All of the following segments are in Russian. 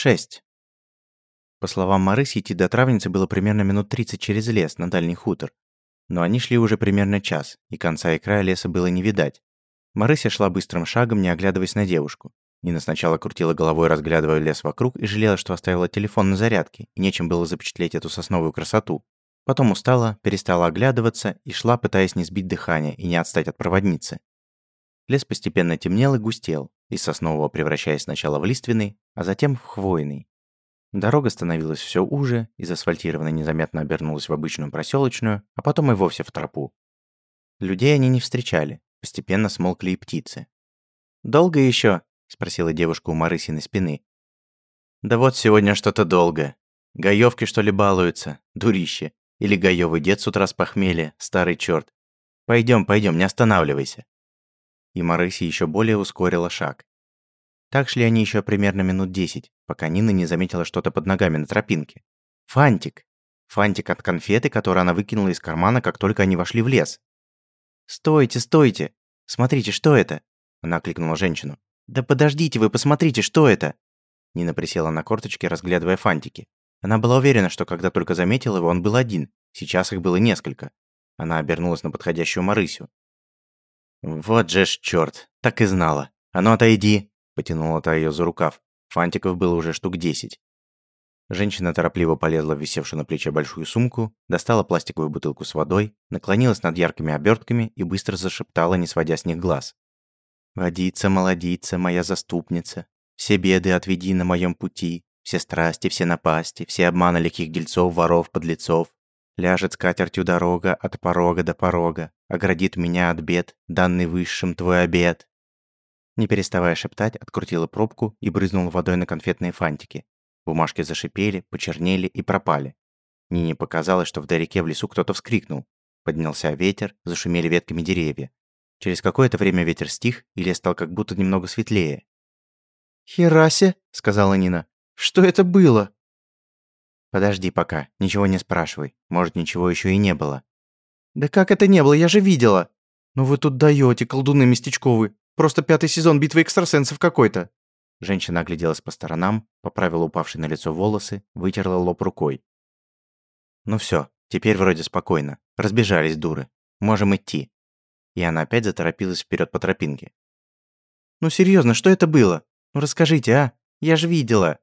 6. По словам Марыси, идти до травницы было примерно минут 30 через лес на дальний хутор. Но они шли уже примерно час, и конца и края леса было не видать. Марыся шла быстрым шагом, не оглядываясь на девушку. Нина сначала крутила головой, разглядывая лес вокруг, и жалела, что оставила телефон на зарядке, и нечем было запечатлеть эту сосновую красоту. Потом устала, перестала оглядываться и шла, пытаясь не сбить дыхание и не отстать от проводницы. Лес постепенно темнел и густел, из соснового превращаясь сначала в лиственный, а затем в хвойный. Дорога становилась все уже, из асфальтированной незаметно обернулась в обычную проселочную, а потом и вовсе в тропу. Людей они не встречали, постепенно смолкли и птицы. «Долго еще? спросила девушка у Марысиной спины. «Да вот сегодня что-то долго. Гаёвки, что ли, балуются? Дурище. Или гаёвый дед с утра с похмелья, старый черт. Пойдем, пойдем, не останавливайся». И Марыся еще более ускорила шаг. Так шли они еще примерно минут десять, пока Нина не заметила что-то под ногами на тропинке. Фантик. Фантик от конфеты, которую она выкинула из кармана, как только они вошли в лес. «Стойте, стойте! Смотрите, что это?» Она кликнула женщину. «Да подождите вы, посмотрите, что это?» Нина присела на корточки, разглядывая фантики. Она была уверена, что когда только заметила его, он был один. Сейчас их было несколько. Она обернулась на подходящую Марысю. «Вот же ж чёрт, так и знала. А ну отойди!» Потянула та ее за рукав. Фантиков было уже штук десять. Женщина торопливо полезла в висевшую на плече большую сумку, достала пластиковую бутылку с водой, наклонилась над яркими обертками и быстро зашептала, не сводя с них глаз. «Водица, молодица, моя заступница, все беды отведи на моем пути, все страсти, все напасти, все обманы лихих дельцов, воров, подлецов. Ляжет скатертью дорога от порога до порога, оградит меня от бед, данный высшим твой обед. Не переставая шептать, открутила пробку и брызнула водой на конфетные фантики. Бумажки зашипели, почернели и пропали. Нине показалось, что вдалеке в лесу кто-то вскрикнул. Поднялся ветер, зашумели ветками деревья. Через какое-то время ветер стих, и лес стал как будто немного светлее. «Херасе», — сказала Нина. «Что это было?» «Подожди пока, ничего не спрашивай. Может, ничего еще и не было». «Да как это не было? Я же видела!» «Ну вы тут даете, колдуны местечковые. Просто пятый сезон битвы экстрасенсов какой-то». Женщина огляделась по сторонам, поправила упавшие на лицо волосы, вытерла лоб рукой. «Ну все, теперь вроде спокойно. Разбежались дуры. Можем идти». И она опять заторопилась вперед по тропинке. «Ну серьезно, что это было? Ну расскажите, а? Я же видела».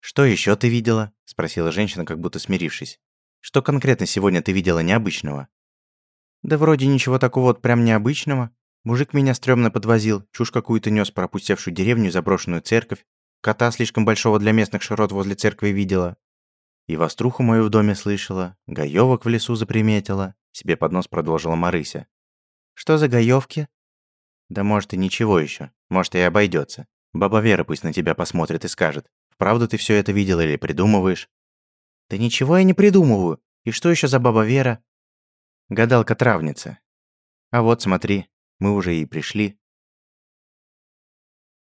«Что еще ты видела?» – спросила женщина, как будто смирившись. «Что конкретно сегодня ты видела необычного?» «Да вроде ничего такого вот прям необычного. Мужик меня стрёмно подвозил, чушь какую-то нёс про опустевшую деревню заброшенную церковь. Кота слишком большого для местных широт возле церкви видела. И воструху мою в доме слышала, гаёвок в лесу заприметила, себе под нос продолжила Марыся. Что за гаёвки? Да может и ничего ещё, может и обойдётся. Баба Вера пусть на тебя посмотрит и скажет, вправду ты всё это видела или придумываешь? Да ничего я не придумываю. И что ещё за баба Вера? Гадалка-травница. А вот смотри, мы уже и пришли.